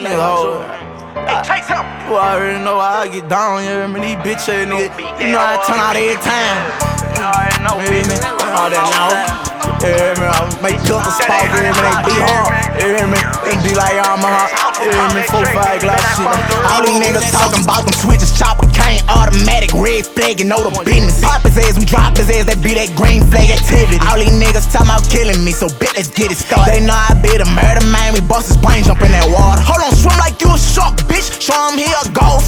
nigga, hold ah. him. You already know how I get down, you hear me? These bitch ass niggas, you know I turn out every time. You know, You hear me? All that now. You hear me? I make up the spot, you hear me? They be hard. You hear me? They be like I'm a hot. You hear me? Four, five glass shit. All these niggas talking about them switches, chopper cane, automatic, red flag, you know the business. Pop his ass, we drop his ass, that be that green flag activity. All these niggas talking about killing me, so bet let's get it started. They know I be the murder man, we bust his brain, jump in that water.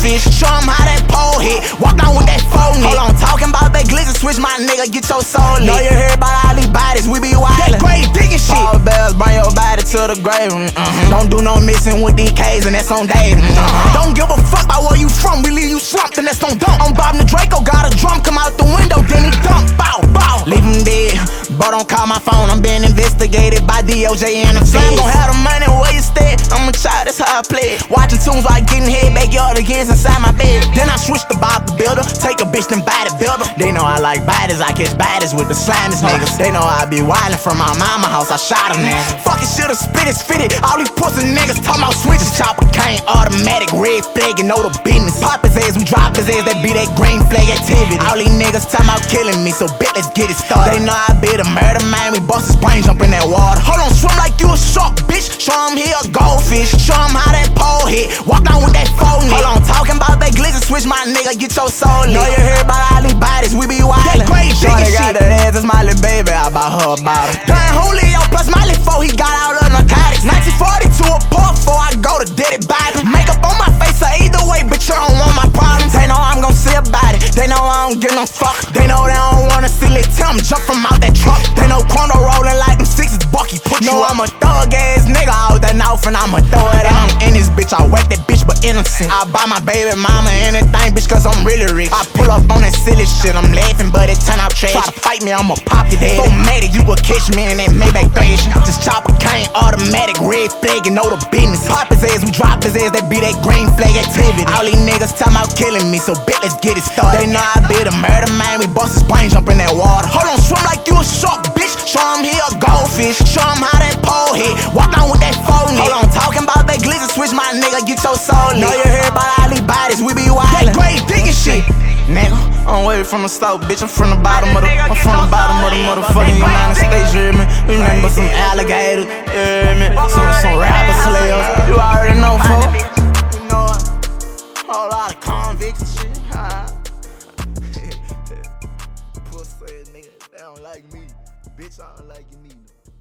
Goldfish, show him how that pole hit. Walk down with that phone Hold on, talking about that glizzy switch, my nigga, get your soul lit. Know you hear about all these bodies, we be wildin'. That grave digging shit. All bells, bring your body to the grave. Mm-hmm. mm-hmm. Don't do no missing with these K's and that's on Dave. Mm-hmm. Mm-hmm. Don't give a fuck about where you from, we leave you slumped and that's on dump. I'm Bob the Draco, got a drum come out the window, then he dump, bow, bow. Leave him dead, but don't call my phone, I'm being investigated by DOJ and the. Gon' have Play. it. Watching tunes while getting head, backyard against inside my bed. Then I switch to Bob the Builder, take a bitch then buy the builder. They know I like bodies, I catch bodies with the slimest niggas. They know I be wildin' from my mama house, I shot him there. Fucking should've spit it. All these pussy niggas talking about switches, chopper cane, automatic, red flag, you know the business. Pop his ass, we drop his ass, that be that green flag activity. All these niggas talking about killing me, so bitch, let's get it started. They know I be the murder man, we bust his brain, jump in that water. Hold goldfish, show him how that pole hit. Walk down with that phone Hold on, talking about that glizzy switch, my nigga, get your soul lit. Know you hear about all these bodies, we be wildin'. That great Shorty shit. got that ass, my little baby. I bought her a bottle. Don Julio plus Miley 4, he got out of narcotics. 1942 a port before I go to Daddy Biden. Makeup on my face, so either way, bitch, you don't want my problems. They know I'm gon' see about it. They know I don't give no fuck. They know they don't wanna see Lil Tim jump from out that truck. They know Chrono rolling like them sixes, Bucky put you I'm a thug ass nigga out mouth and I'ma throw it out. I'm in this bitch, I whack that bitch, but innocent. I buy my baby mama anything, bitch, cause I'm really rich. I pull up on that silly shit, I'm laughing, but it turn out trash. Try to fight me, I'ma pop your head. So mad you will catch me in that Maybach thrash. This chopper cane, automatic, red flag, you know the business. Pop his ass, we drop his ass, that be that green flag activity. All these niggas talking about killing me, so bet let's get it started. They know I be the murder man, we bust his brain, jump in that water. Hold on, your. Know you hear about all these bodies, we be wildin'. That grave digging shit, nigga. I'm way from the south, bitch. I'm from the bottom of the, I'm from the bottom of the motherfucking United States. You hear me? Nothing but some alligators. You hear me? Some some rapper slayers. You already know, folks. You know it. Whole lot of convicts and shit. Pussy nigga, they don't like me. Bitch, I don't like you neither.